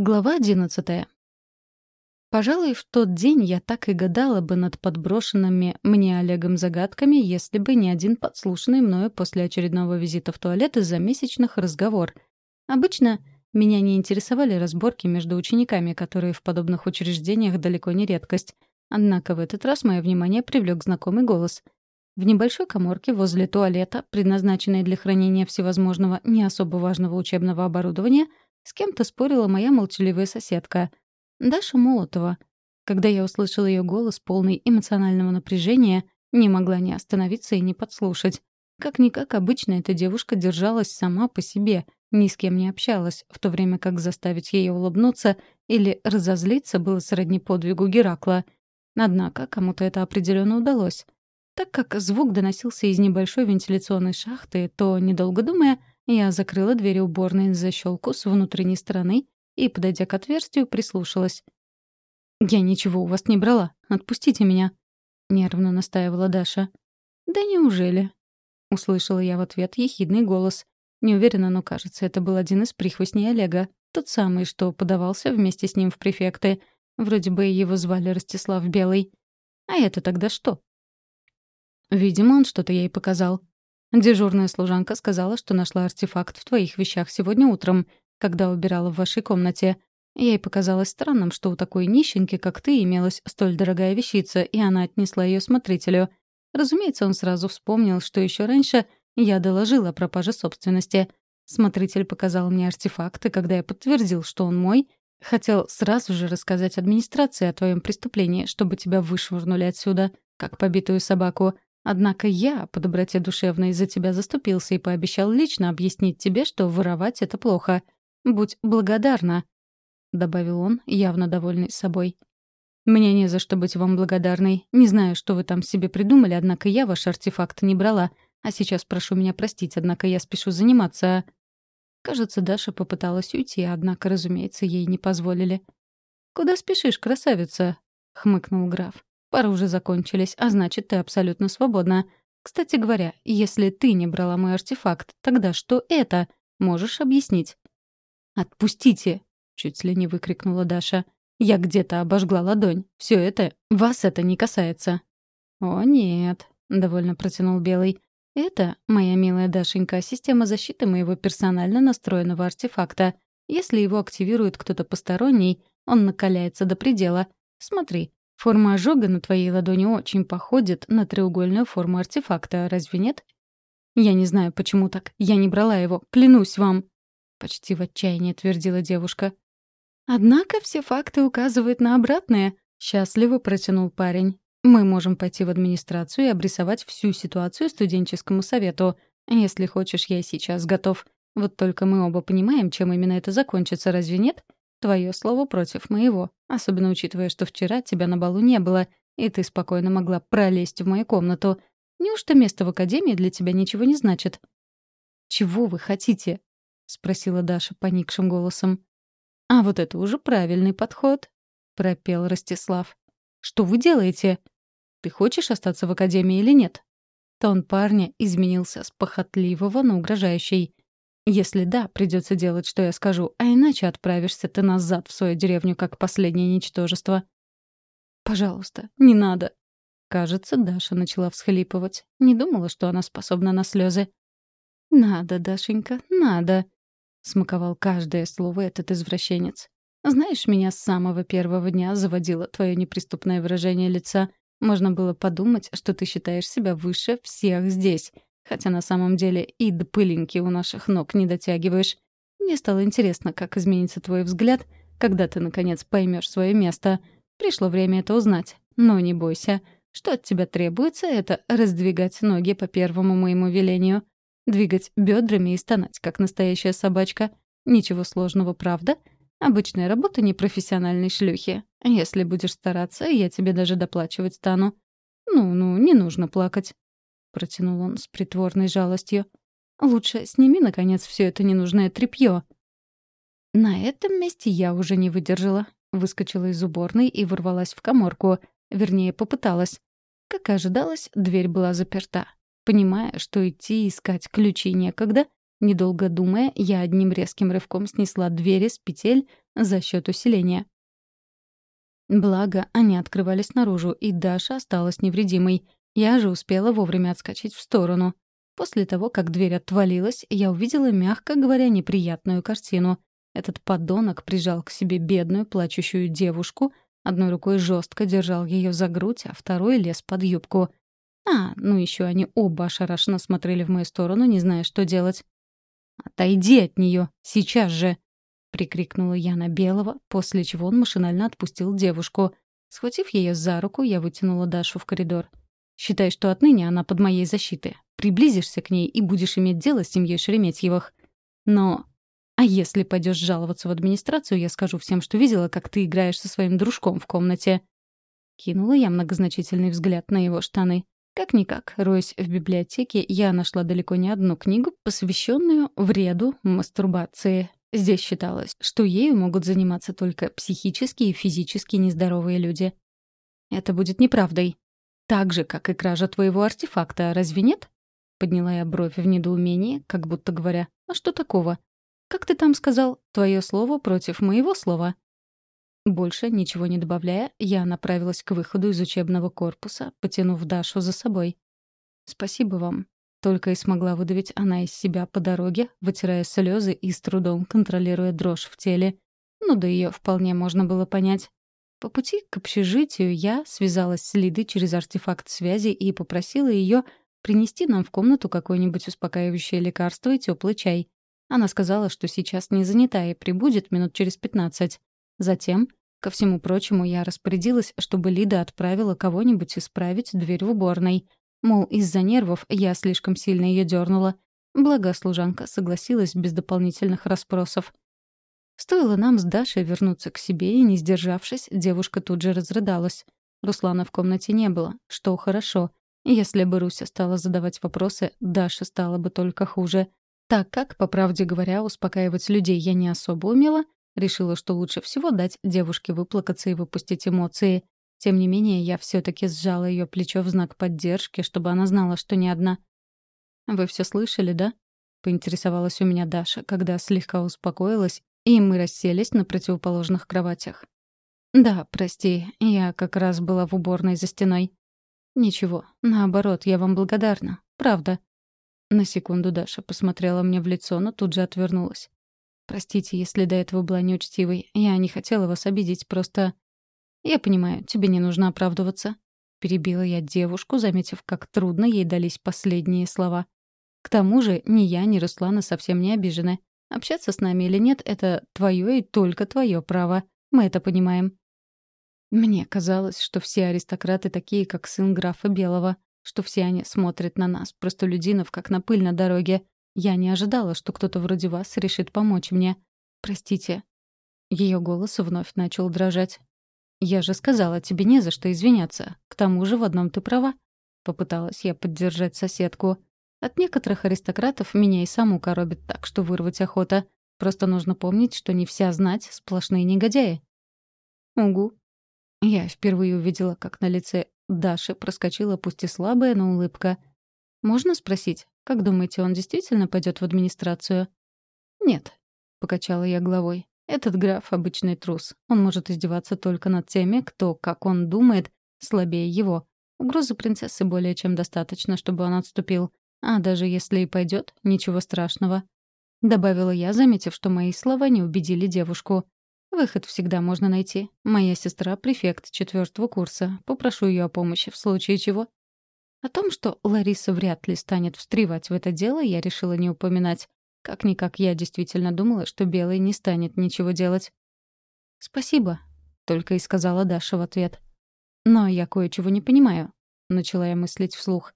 Глава одиннадцатая. Пожалуй, в тот день я так и гадала бы над подброшенными мне Олегом загадками, если бы не один подслушанный мною после очередного визита в туалет из-за месячных разговор. Обычно меня не интересовали разборки между учениками, которые в подобных учреждениях далеко не редкость. Однако в этот раз мое внимание привлек знакомый голос. В небольшой коморке возле туалета, предназначенной для хранения всевозможного не особо важного учебного оборудования — с кем-то спорила моя молчаливая соседка. Даша Молотова. Когда я услышала ее голос, полный эмоционального напряжения, не могла ни остановиться и не подслушать. Как-никак обычно эта девушка держалась сама по себе, ни с кем не общалась, в то время как заставить ее улыбнуться или разозлиться было сродни подвигу Геракла. Однако кому-то это определенно удалось. Так как звук доносился из небольшой вентиляционной шахты, то, недолго думая, я закрыла дверь уборной за защелку с внутренней стороны и, подойдя к отверстию, прислушалась. «Я ничего у вас не брала. Отпустите меня», — нервно настаивала Даша. «Да неужели?» — услышала я в ответ ехидный голос. Не уверена, но, кажется, это был один из прихвостней Олега. Тот самый, что подавался вместе с ним в префекты. Вроде бы его звали Ростислав Белый. А это тогда что? Видимо, он что-то ей показал. Дежурная служанка сказала, что нашла артефакт в твоих вещах сегодня утром, когда убирала в вашей комнате. Ей показалось странным, что у такой нищенки, как ты, имелась столь дорогая вещица, и она отнесла ее смотрителю. Разумеется, он сразу вспомнил, что еще раньше я доложила о пропаже собственности. Смотритель показал мне артефакт, и когда я подтвердил, что он мой, хотел сразу же рассказать администрации о твоем преступлении, чтобы тебя вышвырнули отсюда, как побитую собаку. Однако я, по доброте душевной, за тебя заступился и пообещал лично объяснить тебе, что воровать — это плохо. Будь благодарна», — добавил он, явно довольный собой. «Мне не за что быть вам благодарной. Не знаю, что вы там себе придумали, однако я ваш артефакт не брала. А сейчас прошу меня простить, однако я спешу заниматься...» Кажется, Даша попыталась уйти, однако, разумеется, ей не позволили. «Куда спешишь, красавица?» — хмыкнул граф. Пары уже закончились, а значит, ты абсолютно свободна. Кстати говоря, если ты не брала мой артефакт, тогда что это? Можешь объяснить?» «Отпустите!» — чуть ли не выкрикнула Даша. «Я где-то обожгла ладонь. Все это... Вас это не касается». «О, нет», — довольно протянул Белый. «Это, моя милая Дашенька, система защиты моего персонально настроенного артефакта. Если его активирует кто-то посторонний, он накаляется до предела. Смотри, Форма ожога на твоей ладони очень походит на треугольную форму артефакта, разве нет? Я не знаю, почему так. Я не брала его, клянусь вам. Почти в отчаянии твердила девушка. Однако все факты указывают на обратное. Счастливо протянул парень. Мы можем пойти в администрацию и обрисовать всю ситуацию студенческому совету. Если хочешь, я сейчас готов. Вот только мы оба понимаем, чем именно это закончится, разве нет? — Твое слово против моего, особенно учитывая, что вчера тебя на балу не было, и ты спокойно могла пролезть в мою комнату. Неужто место в академии для тебя ничего не значит?» «Чего вы хотите?» — спросила Даша поникшим голосом. «А вот это уже правильный подход», — пропел Ростислав. «Что вы делаете? Ты хочешь остаться в академии или нет?» Тон парня изменился с похотливого на угрожающий. Если да, придется делать, что я скажу, а иначе отправишься ты назад в свою деревню, как последнее ничтожество. Пожалуйста, не надо. Кажется, Даша начала всхлипывать. Не думала, что она способна на слезы. «Надо, Дашенька, надо», — смаковал каждое слово этот извращенец. «Знаешь, меня с самого первого дня заводило твое неприступное выражение лица. Можно было подумать, что ты считаешь себя выше всех здесь, Хотя на самом деле и до пылинки у наших ног не дотягиваешь. Мне стало интересно, как изменится твой взгляд, когда ты, наконец, поймешь свое место. Пришло время это узнать. Но не бойся. Что от тебя требуется, это раздвигать ноги по первому моему велению. Двигать бедрами и стонать, как настоящая собачка. Ничего сложного, правда? Обычная работа непрофессиональной шлюхи. Если будешь стараться, я тебе даже доплачивать стану. Ну-ну, не нужно плакать. — протянул он с притворной жалостью. «Лучше сними, наконец, все это ненужное тряпье». На этом месте я уже не выдержала. Выскочила из уборной и ворвалась в коморку. Вернее, попыталась. Как и ожидалось, дверь была заперта. Понимая, что идти искать ключи некогда, Недолго думая, я одним резким рывком снесла двери с петель за счет усиления. Благо, они открывались наружу, и Даша осталась невредимой. Я же успела вовремя отскочить в сторону. После того, как дверь отвалилась, я увидела, мягко говоря, неприятную картину. Этот подонок прижал к себе бедную, плачущую девушку, одной рукой жестко держал ее за грудь, а второй лез под юбку. А, ну еще они оба ошарашенно смотрели в мою сторону, не зная, что делать. «Отойди от нее! Сейчас же!» — прикрикнула я на Белого, после чего он машинально отпустил девушку. Схватив ее за руку, я вытянула Дашу в коридор. «Считай, что отныне она под моей защитой. Приблизишься к ней и будешь иметь дело с семьей Шереметьевых. Но... А если пойдешь жаловаться в администрацию, я скажу всем, что видела, как ты играешь со своим дружком в комнате». Кинула я многозначительный взгляд на его штаны. Как-никак, роясь в библиотеке, я нашла далеко не одну книгу, посвященную вреду мастурбации. Здесь считалось, что ею могут заниматься только психически и физически нездоровые люди. Это будет неправдой. Так же, как и кража твоего артефакта, разве нет? Подняла я бровь в недоумении, как будто говоря, а что такого? Как ты там сказал, твое слово против моего слова? Больше, ничего не добавляя, я направилась к выходу из учебного корпуса, потянув Дашу за собой. «Спасибо вам», только и смогла выдавить она из себя по дороге, вытирая слезы и с трудом контролируя дрожь в теле. Ну да ее вполне можно было понять. По пути к общежитию я связалась с Лидой через артефакт связи и попросила ее принести нам в комнату какое-нибудь успокаивающее лекарство и теплый чай. Она сказала, что сейчас не занята и прибудет минут через пятнадцать. Затем, ко всему прочему, я распорядилась, чтобы Лида отправила кого-нибудь исправить дверь в уборной — Мол, из-за нервов я слишком сильно ее дернула. Благо, служанка согласилась без дополнительных расспросов. Стоило нам с Дашей вернуться к себе, и, не сдержавшись, девушка тут же разрыдалась. Руслана в комнате не было, что хорошо. Если бы Руся стала задавать вопросы, Даша стала бы только хуже. Так как, по правде говоря, успокаивать людей я не особо умела, решила, что лучше всего дать девушке выплакаться и выпустить эмоции. Тем не менее, я все-таки сжала ее плечо в знак поддержки, чтобы она знала, что не одна. «Вы все слышали, да?» — поинтересовалась у меня Даша, когда слегка успокоилась, и мы расселись на противоположных кроватях. «Да, прости, я как раз была в уборной за стеной». «Ничего, наоборот, я вам благодарна. Правда». На секунду Даша посмотрела мне в лицо, но тут же отвернулась. «Простите, если до этого была неучтивой. Я не хотела вас обидеть, просто «Я понимаю, тебе не нужно оправдываться», — перебила я девушку, заметив, как трудно ей дались последние слова. «К тому же ни я, ни Руслана совсем не обижены. Общаться с нами или нет — это твое и только твое право. Мы это понимаем». Мне казалось, что все аристократы такие, как сын графа Белого, что все они смотрят на нас, простолюдинов, как на пыль на дороге. Я не ожидала, что кто-то вроде вас решит помочь мне. Простите. Ее голос вновь начал дрожать. «Я же сказала, тебе не за что извиняться. К тому же в одном ты права». Попыталась я поддержать соседку. От некоторых аристократов меня и саму коробит так, что вырвать охота. Просто нужно помнить, что не вся знать — сплошные негодяи. Угу. Я впервые увидела, как на лице Даши проскочила пусть и слабая, но улыбка. «Можно спросить, как думаете, он действительно пойдет в администрацию?» «Нет», — покачала я головой. Этот граф — обычный трус. Он может издеваться только над теми, кто, как он думает, слабее его. Угрозы принцессы более чем достаточно, чтобы он отступил. А даже если и пойдет, ничего страшного. Добавила я, заметив, что мои слова не убедили девушку. Выход всегда можно найти. Моя сестра — префект четвертого курса. Попрошу ее о помощи в случае чего. О том, что Лариса вряд ли станет встревать в это дело, я решила не упоминать. Как-никак я действительно думала, что Белый не станет ничего делать. «Спасибо», — только и сказала Даша в ответ. «Но я кое-чего не понимаю», — начала я мыслить вслух.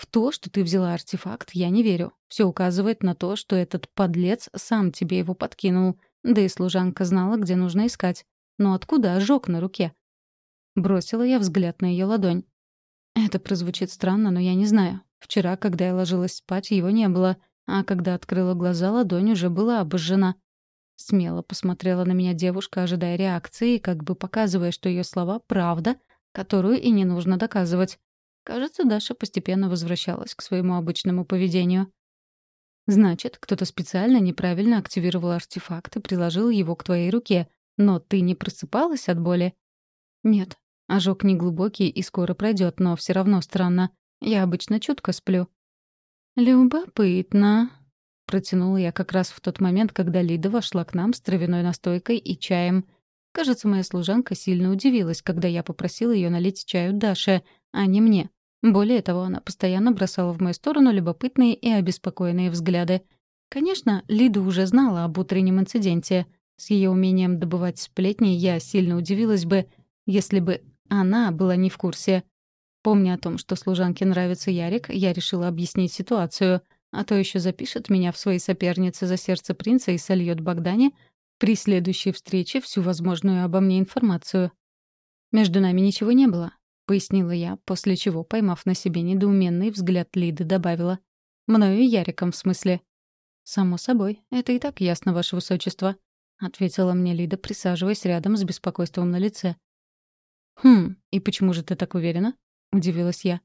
«В то, что ты взяла артефакт, я не верю. Все указывает на то, что этот подлец сам тебе его подкинул. Да и служанка знала, где нужно искать. Но откуда ожог на руке?» Бросила я взгляд на ее ладонь. Это прозвучит странно, но я не знаю. Вчера, когда я ложилась спать, его не было — а когда открыла глаза, ладонь уже была обожжена. Смело посмотрела на меня девушка, ожидая реакции, как бы показывая, что ее слова — правда, которую и не нужно доказывать. Кажется, Даша постепенно возвращалась к своему обычному поведению. Значит, кто-то специально неправильно активировал артефакт и приложил его к твоей руке. Но ты не просыпалась от боли? Нет. Ожог неглубокий и скоро пройдет, но все равно странно. Я обычно чутко сплю. Любопытно. Протянула я как раз в тот момент, когда Лида вошла к нам с травяной настойкой и чаем. Кажется, моя служанка сильно удивилась, когда я попросила ее налить чаю Даше, а не мне. Более того, она постоянно бросала в мою сторону любопытные и обеспокоенные взгляды. Конечно, Лида уже знала об утреннем инциденте. С ее умением добывать сплетни я сильно удивилась бы, если бы она была не в курсе. Помня о том, что служанке нравится Ярик, я решила объяснить ситуацию, а то еще запишет меня в свои соперницы за сердце принца и сольет Богдане при следующей встрече всю возможную обо мне информацию. Между нами ничего не было, пояснила я, после чего, поймав на себе недоуменный взгляд Лиды, добавила. «Мною и Яриком, в смысле?» «Само собой, это и так ясно, ваше высочество», — ответила мне Лида, присаживаясь рядом с беспокойством на лице. «Хм, и почему же ты так уверена?» — удивилась я.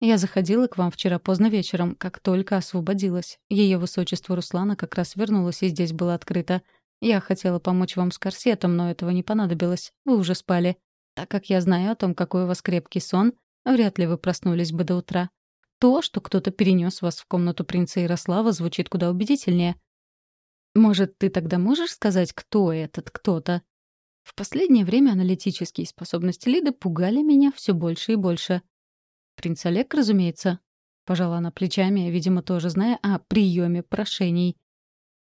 «Я заходила к вам вчера поздно вечером, как только освободилась. Ее высочество Руслана как раз вернулась, и здесь было открыто. Я хотела помочь вам с корсетом, но этого не понадобилось. Вы уже спали. Так как я знаю о том, какой у вас крепкий сон, вряд ли вы проснулись бы до утра. То, что кто-то перенес вас в комнату принца Ярослава, звучит куда убедительнее. Может, ты тогда можешь сказать, кто этот кто-то? В последнее время аналитические способности Лиды пугали меня все больше и больше. Принц Олег, разумеется. Пожала она плечами, видимо, тоже зная о приеме прошений.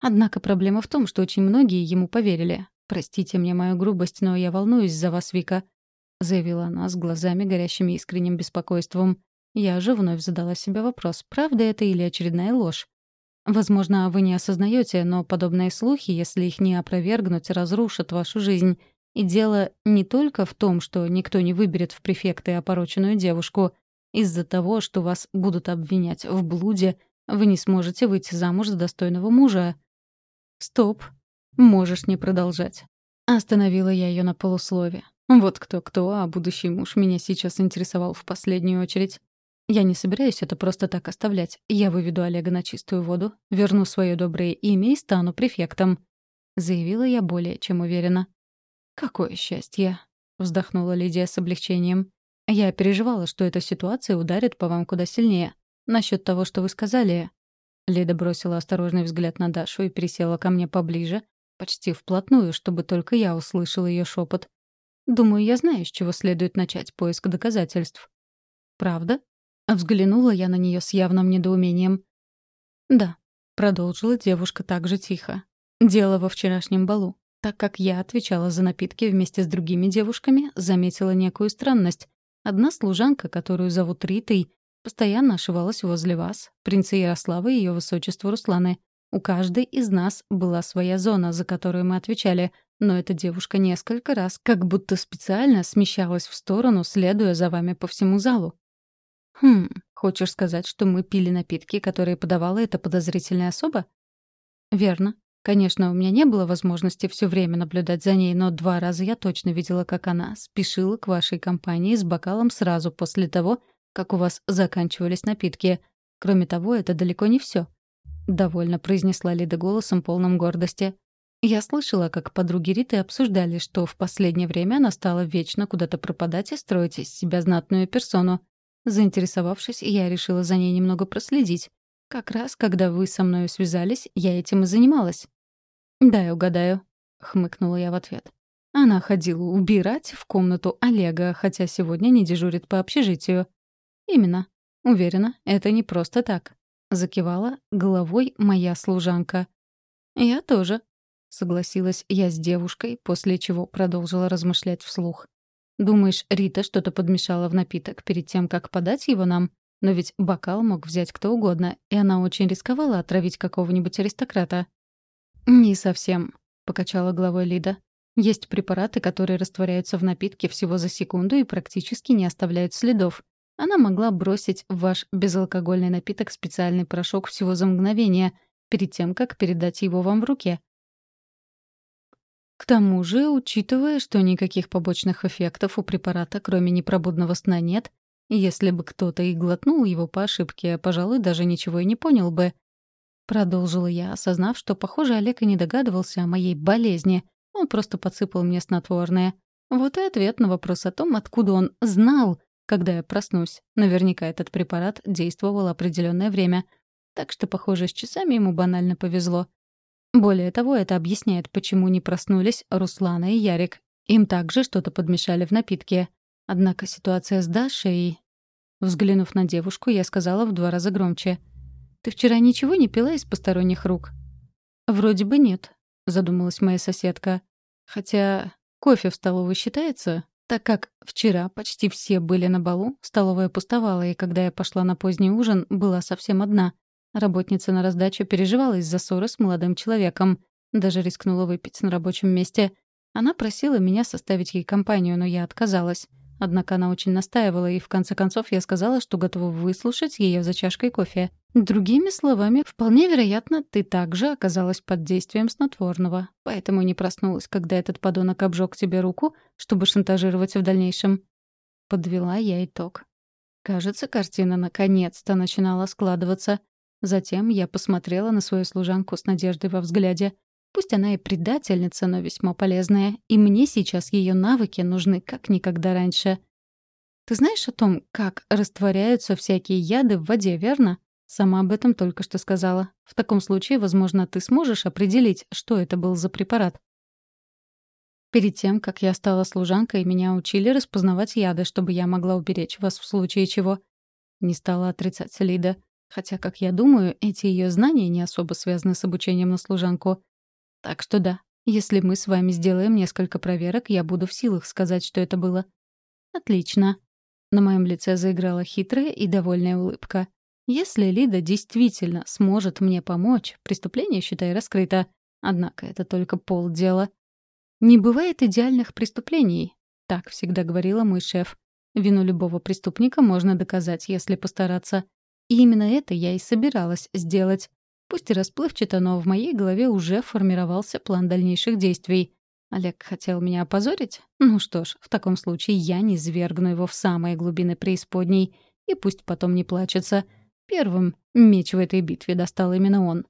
Однако проблема в том, что очень многие ему поверили. Простите мне мою грубость, но я волнуюсь за вас, Вика. — заявила она с глазами, горящими искренним беспокойством. Я же вновь задала себе вопрос, правда это или очередная ложь. Возможно, вы не осознаете, но подобные слухи, если их не опровергнуть, разрушат вашу жизнь. И дело не только в том, что никто не выберет в префекты опороченную девушку. Из-за того, что вас будут обвинять в блуде, вы не сможете выйти замуж за достойного мужа. Стоп. Можешь не продолжать. Остановила я ее на полуслове. Вот кто-кто, а будущий муж меня сейчас интересовал в последнюю очередь. Я не собираюсь это просто так оставлять. Я выведу Олега на чистую воду, верну свое доброе имя и стану префектом. Заявила я более чем уверенно. «Какое счастье!» — вздохнула Лидия с облегчением. «Я переживала, что эта ситуация ударит по вам куда сильнее. Насчет того, что вы сказали...» Лида бросила осторожный взгляд на Дашу и пересела ко мне поближе, почти вплотную, чтобы только я услышала ее шепот. Думаю, я знаю, с чего следует начать поиск доказательств. Правда? Взглянула я на нее с явным недоумением. Да, продолжила девушка так же тихо. Дело во вчерашнем балу. Так как я отвечала за напитки вместе с другими девушками, заметила некую странность. Одна служанка, которую зовут Ритой, постоянно ошивалась возле вас, принца Ярослава и ее высочество Русланы. У каждой из нас была своя зона, за которую мы отвечали — но эта девушка несколько раз как будто специально смещалась в сторону, следуя за вами по всему залу. Хм, хочешь сказать, что мы пили напитки, которые подавала эта подозрительная особа? Верно. Конечно, у меня не было возможности все время наблюдать за ней, но два раза я точно видела, как она спешила к вашей компании с бокалом сразу после того, как у вас заканчивались напитки. Кроме того, это далеко не все. Довольно произнесла Лида голосом полным гордости. Я слышала, как подруги Риты обсуждали, что в последнее время она стала вечно куда-то пропадать и строить из себя знатную персону. Заинтересовавшись, я решила за ней немного проследить. Как раз, когда вы со мной связались, я этим и занималась. «Дай угадаю», — хмыкнула я в ответ. Она ходила убирать в комнату Олега, хотя сегодня не дежурит по общежитию. «Именно. Уверена, это не просто так», — закивала головой моя служанка. «Я тоже», Согласилась я с девушкой, после чего продолжила размышлять вслух. «Думаешь, Рита что-то подмешала в напиток перед тем, как подать его нам? Но ведь бокал мог взять кто угодно, и она очень рисковала отравить какого-нибудь аристократа». «Не совсем», — покачала головой Лида. «Есть препараты, которые растворяются в напитке всего за секунду и практически не оставляют следов. Она могла бросить в ваш безалкогольный напиток специальный порошок всего за мгновение, перед тем, как передать его вам в руке. К тому же, учитывая, что никаких побочных эффектов у препарата, кроме непробудного сна, нет, если бы кто-то и глотнул его по ошибке, пожалуй, даже ничего и не понял бы. Продолжила я, осознав, что, похоже, Олег и не догадывался о моей болезни. Он просто подсыпал мне снотворное. Вот и ответ на вопрос о том, откуда он знал, когда я проснусь. Наверняка этот препарат действовал определенное время. Так что, похоже, с часами ему банально повезло. Более того, это объясняет, почему не проснулись Руслана и Ярик. Им также что-то подмешали в напитки. Однако ситуация с Дашей... Взглянув на девушку, я сказала в два раза громче. «Ты вчера ничего не пила из посторонних рук?» «Вроде бы нет», — задумалась моя соседка. «Хотя кофе в столовой считается?» Так как вчера почти все были на балу, столовая пустовала, и когда я пошла на поздний ужин, была совсем одна. Работница на раздачу переживала из-за ссоры с молодым человеком. Даже рискнула выпить на рабочем месте. Она просила меня составить ей компанию, но я отказалась. Однако она очень настаивала, и в конце концов я сказала, что готова выслушать ее за чашкой кофе. Другими словами, вполне вероятно, ты также оказалась под действием снотворного, поэтому не проснулась, когда этот подонок обжег тебе руку, чтобы шантажировать в дальнейшем. Подвела я итог. Кажется, картина наконец-то начинала складываться. Затем я посмотрела на свою служанку с надеждой во взгляде. Пусть она и предательница, но весьма полезная, и мне сейчас ее навыки нужны как никогда раньше. Ты знаешь о том, как растворяются всякие яды в воде, верно? Сама об этом только что сказала. В таком случае, возможно, ты сможешь определить, что это был за препарат. Перед тем, как я стала служанкой, меня учили распознавать яды, чтобы я могла уберечь вас в случае чего. Не стала отрицать Лида. Хотя, как я думаю, эти ее знания не особо связаны с обучением на служанку. Так что да, если мы с вами сделаем несколько проверок, я буду в силах сказать, что это было. Отлично. На моем лице заиграла хитрая и довольная улыбка. Если Лида действительно сможет мне помочь, преступление, считай, раскрыто. Однако это только полдела. Не бывает идеальных преступлений, так всегда говорила мой шеф. Вину любого преступника можно доказать, если постараться. И именно это я и собиралась сделать. Пусть и расплывчато, но в моей голове уже формировался план дальнейших действий. Олег хотел меня опозорить? Ну что ж, в таком случае я не свергну его в самые глубины преисподней. И пусть потом не плачется. Первым меч в этой битве достал именно он.